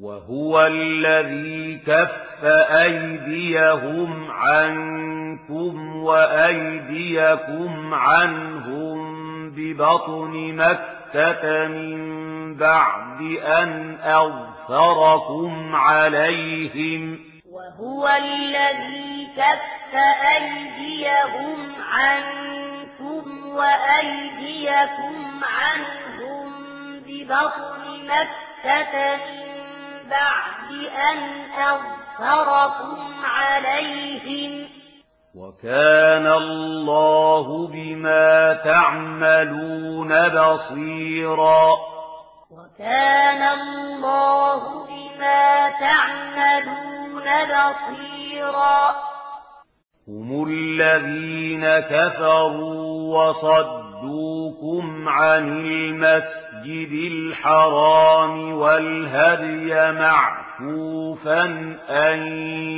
وهو الذي كف أيديهم عنكم وأيديكم عنهم ببطن مكة من بعد أن أغفركم عليهم وهو الذي كف أيديهم عنكم وأيديكم عنهم ببطن مكة من بعد أن أظهركم عليهم. وكان الله بما تعملون بصيرا. وكان الله بما تعملون بصيرا. هم الذين كفروا وصدوا صدوكم عن المسجد الحرام والهدي معفوفا أن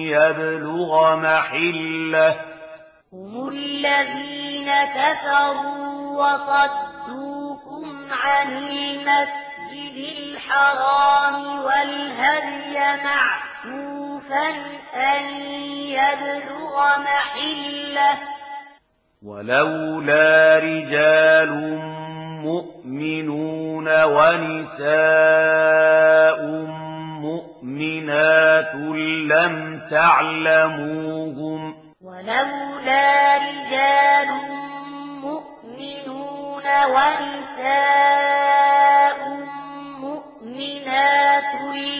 يبلغ محله هم الذين كفروا وصدوكم عن المسجد الحرام والهدي معفوفا أن يبلغ محله ولولا رجال مؤمنون ونساء مؤمنات لم تعلموهم. ولولا رجال مؤمنون ونساء مؤمنات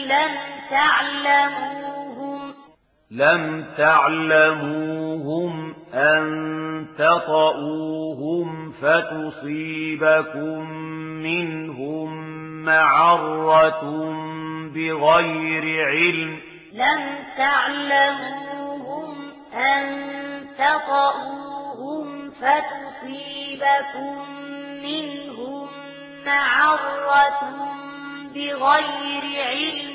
لم تعلموهم. لم تعلموهم أن تطؤوهم فتصيبكم منهم معرة بغير علم لم تعلموهم أن تطؤوهم فتصيبكم منهم معرة بغير علم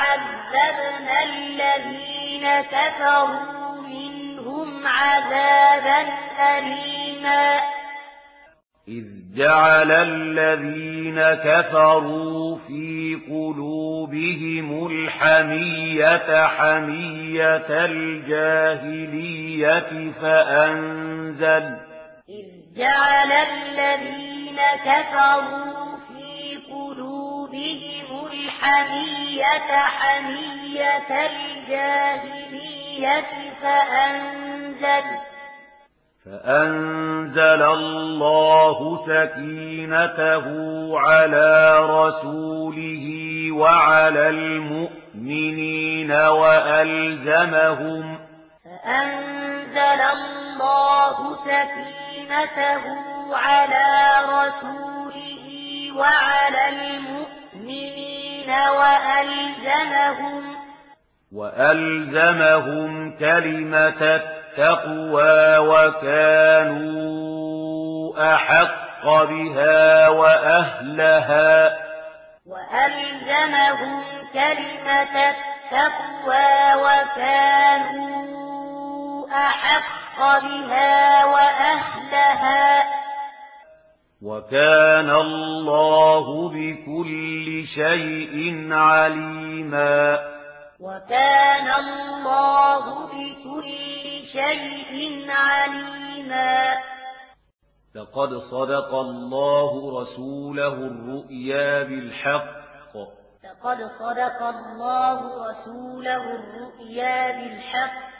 عذبنا الَّذِينَ كَفَرُوا مِنْهُمْ عَذَابًا أَلِيمًا إِذْ جَعَلَ الَّذِينَ كَفَرُوا فِي قُلُوبِهِمُ الْحَمِيَّةَ حَمِيَّةَ الْجَاهِلِيَّةِ فَأَنزَلَ إِذْ جَعَلَ الَّذِينَ كَفَرُوا فِي قُلُوبِهِمُ الحمية حمية الجاهلية فأنزل فأنزل الله سكينته على رسوله وعلى المؤمنين وألزمهم فأنزل الله سكينته على رسوله وعلى المؤمنين وألزمهم وألزمهم كلمة التقوى وكانوا أحق بها وأهلها. وألزمهم كلمة التقوى وكانوا أحق بها وأهلها. وَكَانَ اللَّهُ بِكُلِّ شَيْءٍ عَلِيمًا وَكَانَ اللَّهُ بِكُلِّ شَيْءٍ عَلِيمًا لَقَدْ صَدَقَ اللَّهُ رَسُولَهُ الرُّؤْيَا بِالْحَقِّ لَقَدْ صَدَقَ اللَّهُ رَسُولَهُ الرُّؤْيَا بِالْحَقِّ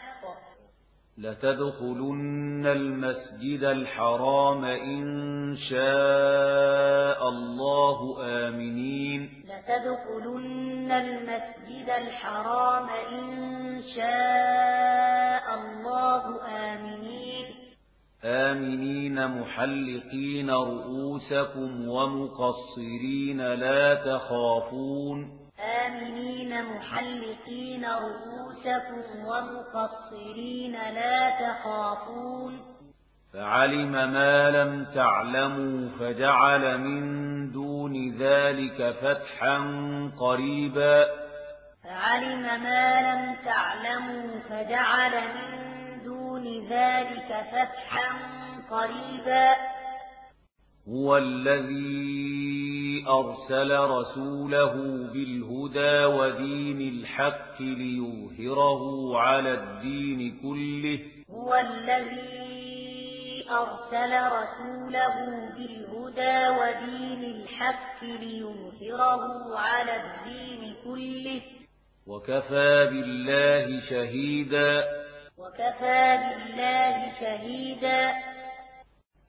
لتدخلن المسجد الحرام إن شاء الله آمنين. لتدخلن المسجد الحرام إن شاء الله آمنين. آمنين محلقين رؤوسكم ومقصرين لا تخافون. مدبرين محلقين رؤوسكم ومقصرين لا تخافون. فعلم ما لم تعلموا فجعل من دون ذلك فتحا قريبا. فعلم ما لم تعلموا فجعل من دون ذلك فتحا قريبا. هو الذي أرسل رسوله بالهدى ودين الحق ليوهره على الدين كله. هو الذي أرسل رسوله بالهدى ودين الحق ليوهره على الدين كله. وكفى بالله شهيدا. وكفى بالله شهيدا.